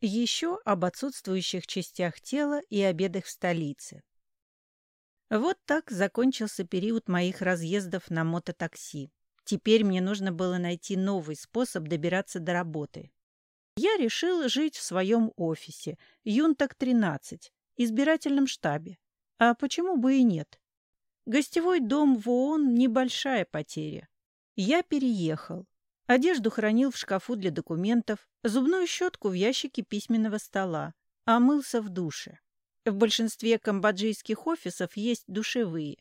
Еще об отсутствующих частях тела и обедах в столице. Вот так закончился период моих разъездов на мототакси. Теперь мне нужно было найти новый способ добираться до работы. Я решил жить в своем офисе, Юнтак-13, избирательном штабе. А почему бы и нет? Гостевой дом в ООН – небольшая потеря. Я переехал. Одежду хранил в шкафу для документов, зубную щетку в ящике письменного стола, а мылся в душе. В большинстве камбоджийских офисов есть душевые.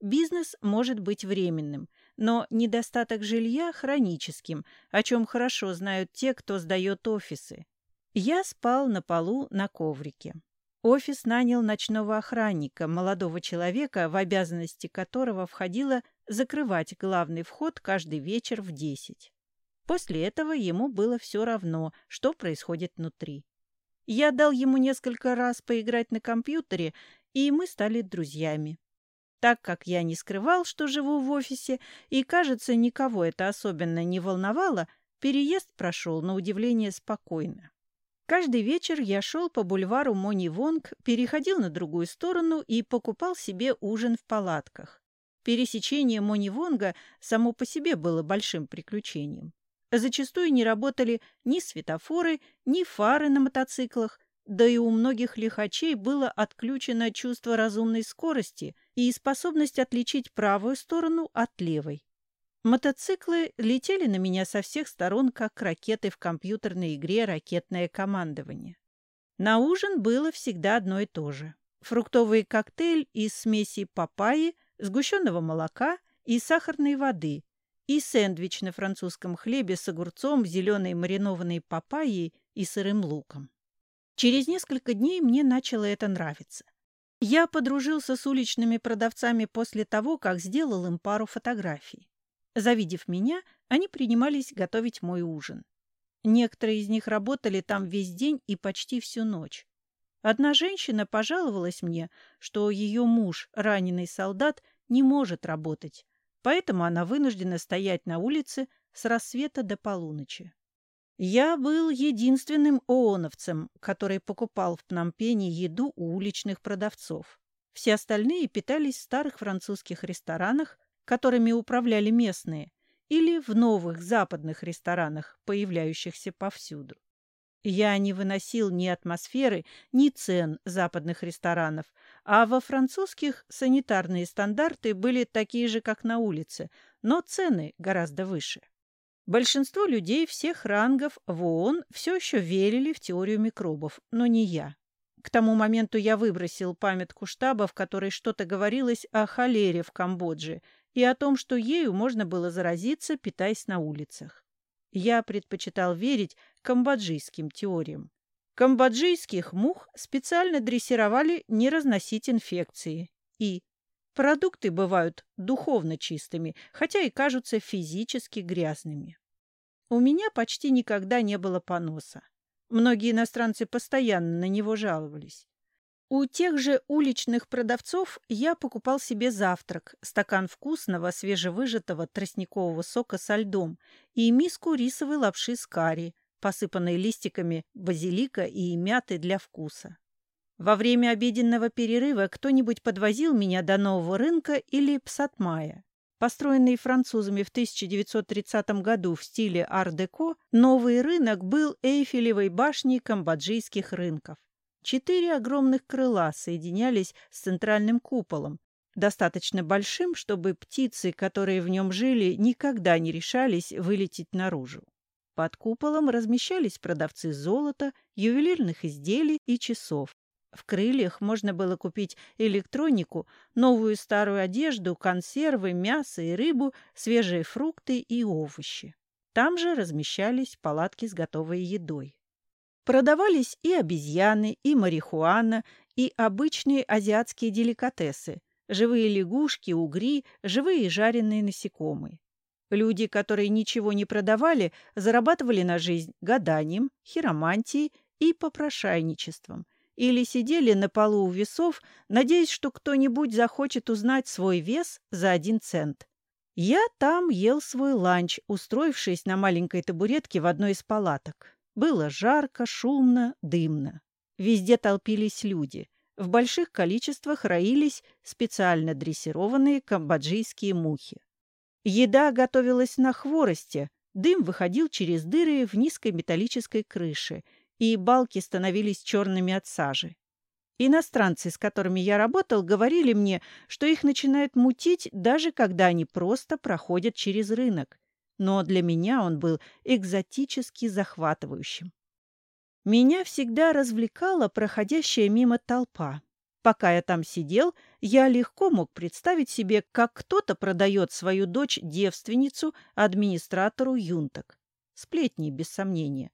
Бизнес может быть временным, но недостаток жилья – хроническим, о чем хорошо знают те, кто сдает офисы. Я спал на полу на коврике. Офис нанял ночного охранника, молодого человека, в обязанности которого входило закрывать главный вход каждый вечер в десять. После этого ему было все равно, что происходит внутри. Я дал ему несколько раз поиграть на компьютере, и мы стали друзьями. Так как я не скрывал, что живу в офисе, и, кажется, никого это особенно не волновало, переезд прошел на удивление спокойно. Каждый вечер я шел по бульвару Мони-Вонг, переходил на другую сторону и покупал себе ужин в палатках. Пересечение Мони-Вонга само по себе было большим приключением. Зачастую не работали ни светофоры, ни фары на мотоциклах, да и у многих лихачей было отключено чувство разумной скорости и способность отличить правую сторону от левой. Мотоциклы летели на меня со всех сторон, как ракеты в компьютерной игре «Ракетное командование». На ужин было всегда одно и то же. Фруктовый коктейль из смеси папайи, сгущенного молока и сахарной воды, и сэндвич на французском хлебе с огурцом, зеленой маринованной папайей и сырым луком. Через несколько дней мне начало это нравиться. Я подружился с уличными продавцами после того, как сделал им пару фотографий. Завидев меня, они принимались готовить мой ужин. Некоторые из них работали там весь день и почти всю ночь. Одна женщина пожаловалась мне, что ее муж, раненый солдат, не может работать, поэтому она вынуждена стоять на улице с рассвета до полуночи. Я был единственным ооновцем, который покупал в Пномпене еду у уличных продавцов. Все остальные питались в старых французских ресторанах, которыми управляли местные, или в новых западных ресторанах, появляющихся повсюду. Я не выносил ни атмосферы, ни цен западных ресторанов, а во французских санитарные стандарты были такие же, как на улице, но цены гораздо выше. Большинство людей всех рангов в ООН все еще верили в теорию микробов, но не я. К тому моменту я выбросил памятку штаба, в которой что-то говорилось о холере в Камбодже и о том, что ею можно было заразиться, питаясь на улицах. Я предпочитал верить камбоджийским теориям. Камбоджийских мух специально дрессировали не разносить инфекции. И продукты бывают духовно чистыми, хотя и кажутся физически грязными. У меня почти никогда не было поноса. Многие иностранцы постоянно на него жаловались. У тех же уличных продавцов я покупал себе завтрак, стакан вкусного свежевыжатого тростникового сока со льдом и миску рисовой лапши с карри, посыпанной листиками базилика и мяты для вкуса. Во время обеденного перерыва кто-нибудь подвозил меня до нового рынка или Псатмая. Построенный французами в 1930 году в стиле ар-деко, новый рынок был Эйфелевой башней камбоджийских рынков. Четыре огромных крыла соединялись с центральным куполом, достаточно большим, чтобы птицы, которые в нем жили, никогда не решались вылететь наружу. Под куполом размещались продавцы золота, ювелирных изделий и часов. В крыльях можно было купить электронику, новую старую одежду, консервы, мясо и рыбу, свежие фрукты и овощи. Там же размещались палатки с готовой едой. Продавались и обезьяны, и марихуана, и обычные азиатские деликатесы, живые лягушки, угри, живые жареные насекомые. Люди, которые ничего не продавали, зарабатывали на жизнь гаданием, хиромантией и попрошайничеством, или сидели на полу у весов, надеясь, что кто-нибудь захочет узнать свой вес за один цент. Я там ел свой ланч, устроившись на маленькой табуретке в одной из палаток. Было жарко, шумно, дымно. Везде толпились люди. В больших количествах роились специально дрессированные камбоджийские мухи. Еда готовилась на хворосте, дым выходил через дыры в низкой металлической крыше, и балки становились черными от сажи. Иностранцы, с которыми я работал, говорили мне, что их начинает мутить, даже когда они просто проходят через рынок. Но для меня он был экзотически захватывающим. Меня всегда развлекала проходящая мимо толпа. Пока я там сидел, я легко мог представить себе, как кто-то продает свою дочь-девственницу администратору юнток. Сплетни, без сомнения.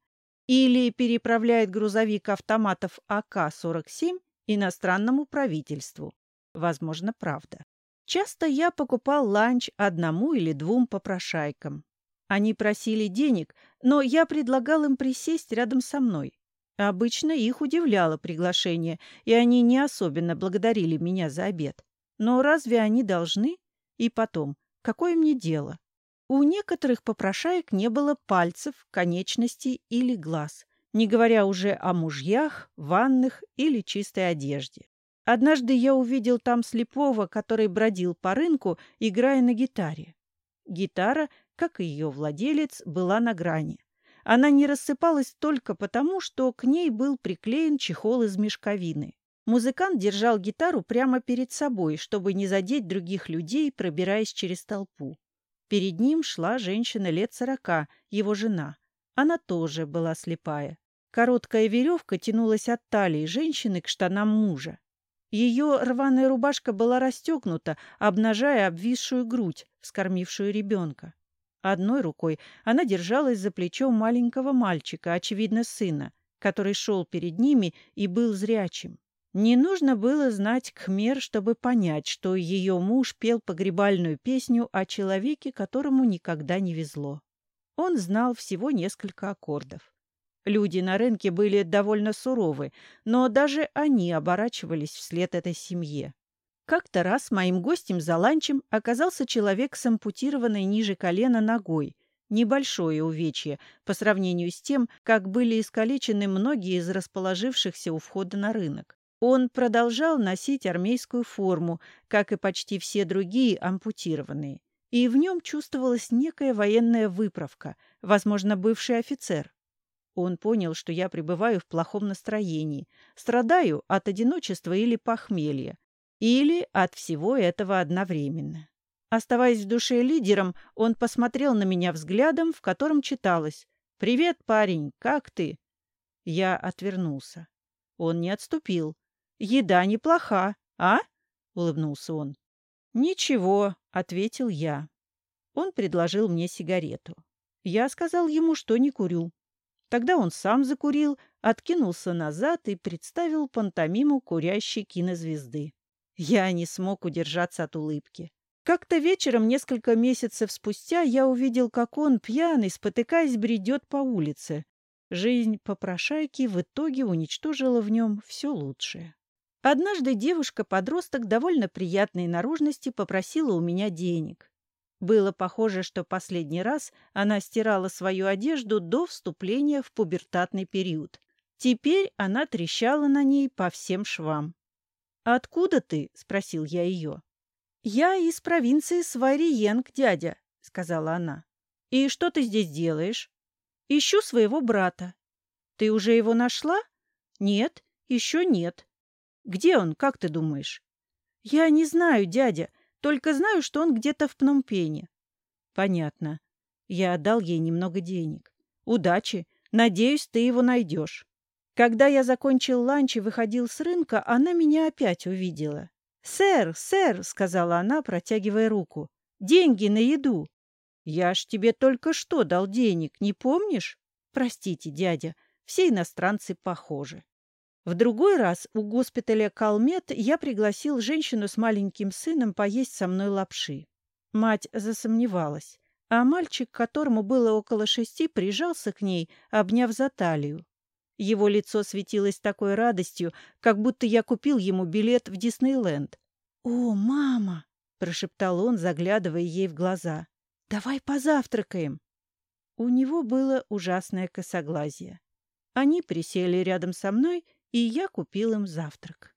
Или переправляет грузовик автоматов АК-47 иностранному правительству. Возможно, правда. Часто я покупал ланч одному или двум попрошайкам. Они просили денег, но я предлагал им присесть рядом со мной. Обычно их удивляло приглашение, и они не особенно благодарили меня за обед. Но разве они должны? И потом, какое мне дело? У некоторых попрошаек не было пальцев, конечностей или глаз не говоря уже о мужьях, ванных или чистой одежде. Однажды я увидел там слепого, который бродил по рынку, играя на гитаре. Гитара, как и ее владелец, была на грани. Она не рассыпалась только потому, что к ней был приклеен чехол из мешковины. Музыкант держал гитару прямо перед собой, чтобы не задеть других людей, пробираясь через толпу. Перед ним шла женщина лет сорока, его жена. Она тоже была слепая. Короткая веревка тянулась от талии женщины к штанам мужа. Ее рваная рубашка была расстегнута, обнажая обвисшую грудь, вскормившую ребенка. Одной рукой она держалась за плечо маленького мальчика, очевидно, сына, который шел перед ними и был зрячим. Не нужно было знать Кхмер, чтобы понять, что ее муж пел погребальную песню о человеке, которому никогда не везло. Он знал всего несколько аккордов. Люди на рынке были довольно суровы, но даже они оборачивались вслед этой семье. Как-то раз моим гостем за ланчем оказался человек с ампутированной ниже колена ногой. Небольшое увечье по сравнению с тем, как были искалечены многие из расположившихся у входа на рынок. Он продолжал носить армейскую форму, как и почти все другие ампутированные. И в нем чувствовалась некая военная выправка, возможно, бывший офицер. Он понял, что я пребываю в плохом настроении, страдаю от одиночества или похмелья, или от всего этого одновременно. Оставаясь в душе лидером, он посмотрел на меня взглядом, в котором читалось «Привет, парень, как ты?» Я отвернулся. Он не отступил. «Еда неплоха, а?» — улыбнулся он. «Ничего», — ответил я. Он предложил мне сигарету. Я сказал ему, что не курю. Тогда он сам закурил, откинулся назад и представил пантомиму курящей кинозвезды. Я не смог удержаться от улыбки. Как-то вечером, несколько месяцев спустя, я увидел, как он, пьяный, спотыкаясь, бредет по улице. Жизнь попрошайки в итоге уничтожила в нем все лучшее. Однажды девушка-подросток довольно приятной наружности попросила у меня денег. Было похоже, что последний раз она стирала свою одежду до вступления в пубертатный период. Теперь она трещала на ней по всем швам. «Откуда ты?» — спросил я ее. «Я из провинции Свариенг, дядя», — сказала она. «И что ты здесь делаешь?» «Ищу своего брата». «Ты уже его нашла?» «Нет, еще нет». «Где он, как ты думаешь?» «Я не знаю, дядя. Только знаю, что он где-то в Пномпене. Понятно. Я отдал ей немного денег. Удачи. Надеюсь, ты его найдешь. Когда я закончил ланч и выходил с рынка, она меня опять увидела. «Сэр, сэр», — сказала она, протягивая руку, — «деньги на еду». «Я ж тебе только что дал денег, не помнишь?» «Простите, дядя, все иностранцы похожи». В другой раз у госпиталя Калмет я пригласил женщину с маленьким сыном поесть со мной лапши. Мать засомневалась, а мальчик, которому было около шести, прижался к ней, обняв за талию. Его лицо светилось такой радостью, как будто я купил ему билет в Диснейленд. «О, мама!» — прошептал он, заглядывая ей в глаза. «Давай позавтракаем!» У него было ужасное косоглазие. Они присели рядом со мной, и я купил им завтрак.